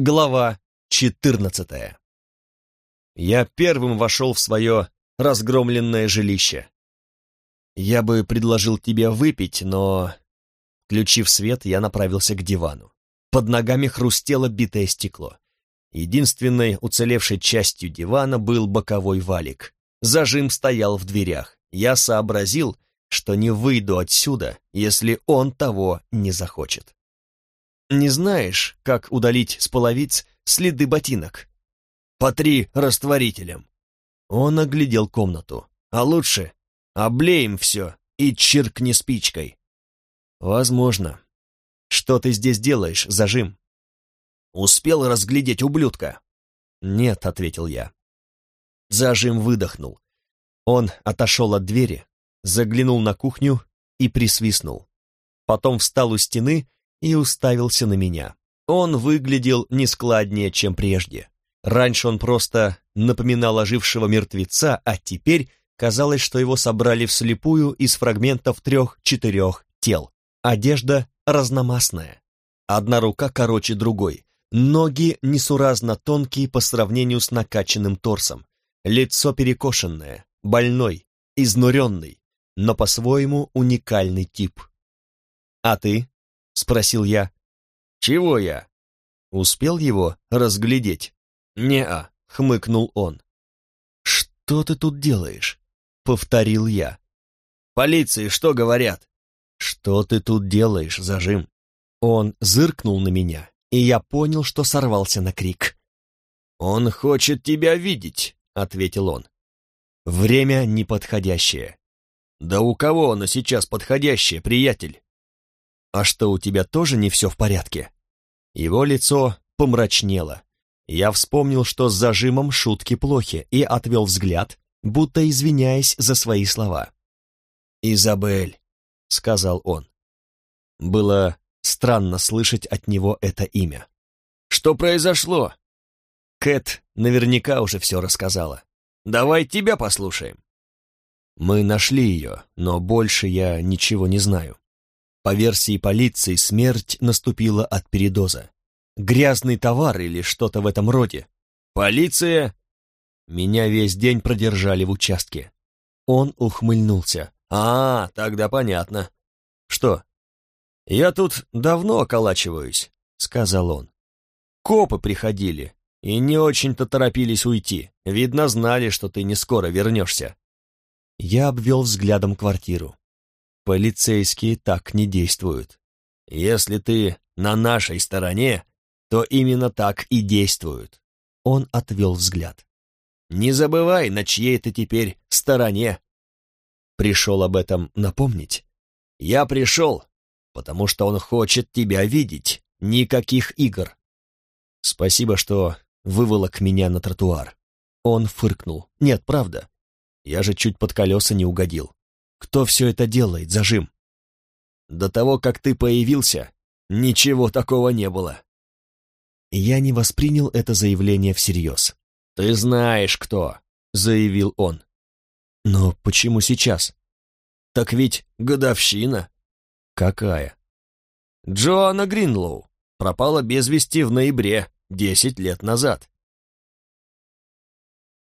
Глава четырнадцатая. Я первым вошел в свое разгромленное жилище. Я бы предложил тебе выпить, но... Включив свет, я направился к дивану. Под ногами хрустело битое стекло. Единственной уцелевшей частью дивана был боковой валик. Зажим стоял в дверях. Я сообразил, что не выйду отсюда, если он того не захочет. Не знаешь, как удалить с половиц следы ботинок? Потри растворителем. Он оглядел комнату. А лучше облеем все и чиркни спичкой. Возможно. Что ты здесь делаешь, зажим? Успел разглядеть ублюдка? Нет, ответил я. Зажим выдохнул. Он отошел от двери, заглянул на кухню и присвистнул. Потом встал у стены и уставился на меня. Он выглядел нескладнее, чем прежде. Раньше он просто напоминал ожившего мертвеца, а теперь казалось, что его собрали вслепую из фрагментов трех-четырех тел. Одежда разномастная. Одна рука короче другой. Ноги несуразно тонкие по сравнению с накачанным торсом. Лицо перекошенное, больной, изнуренный, но по-своему уникальный тип. «А ты?» — спросил я. «Чего я?» Успел его разглядеть? «Не-а», — хмыкнул он. «Что ты тут делаешь?» — повторил я. «Полиции что говорят?» «Что ты тут делаешь, зажим?» Он зыркнул на меня, и я понял, что сорвался на крик. «Он хочет тебя видеть», — ответил он. «Время неподходящее». «Да у кого оно сейчас подходящее, приятель?» «А что, у тебя тоже не все в порядке?» Его лицо помрачнело. Я вспомнил, что с зажимом шутки плохи, и отвел взгляд, будто извиняясь за свои слова. «Изабель», — сказал он. Было странно слышать от него это имя. «Что произошло?» Кэт наверняка уже все рассказала. «Давай тебя послушаем». Мы нашли ее, но больше я ничего не знаю. По версии полиции, смерть наступила от передоза. Грязный товар или что-то в этом роде. Полиция... Меня весь день продержали в участке. Он ухмыльнулся. «А, тогда понятно. Что? Я тут давно околачиваюсь», — сказал он. «Копы приходили и не очень-то торопились уйти. Видно, знали, что ты не скоро вернешься». Я обвел взглядом квартиру. Полицейские так не действуют. Если ты на нашей стороне, то именно так и действуют. Он отвел взгляд. Не забывай, на чьей ты теперь стороне. Пришел об этом напомнить? Я пришел, потому что он хочет тебя видеть. Никаких игр. Спасибо, что выволок меня на тротуар. Он фыркнул. Нет, правда. Я же чуть под колеса не угодил. Кто все это делает, зажим? До того, как ты появился, ничего такого не было. Я не воспринял это заявление всерьез. «Ты знаешь, кто», — заявил он. «Но почему сейчас?» «Так ведь годовщина». «Какая?» «Джоанна Гринлоу пропала без вести в ноябре, десять лет назад».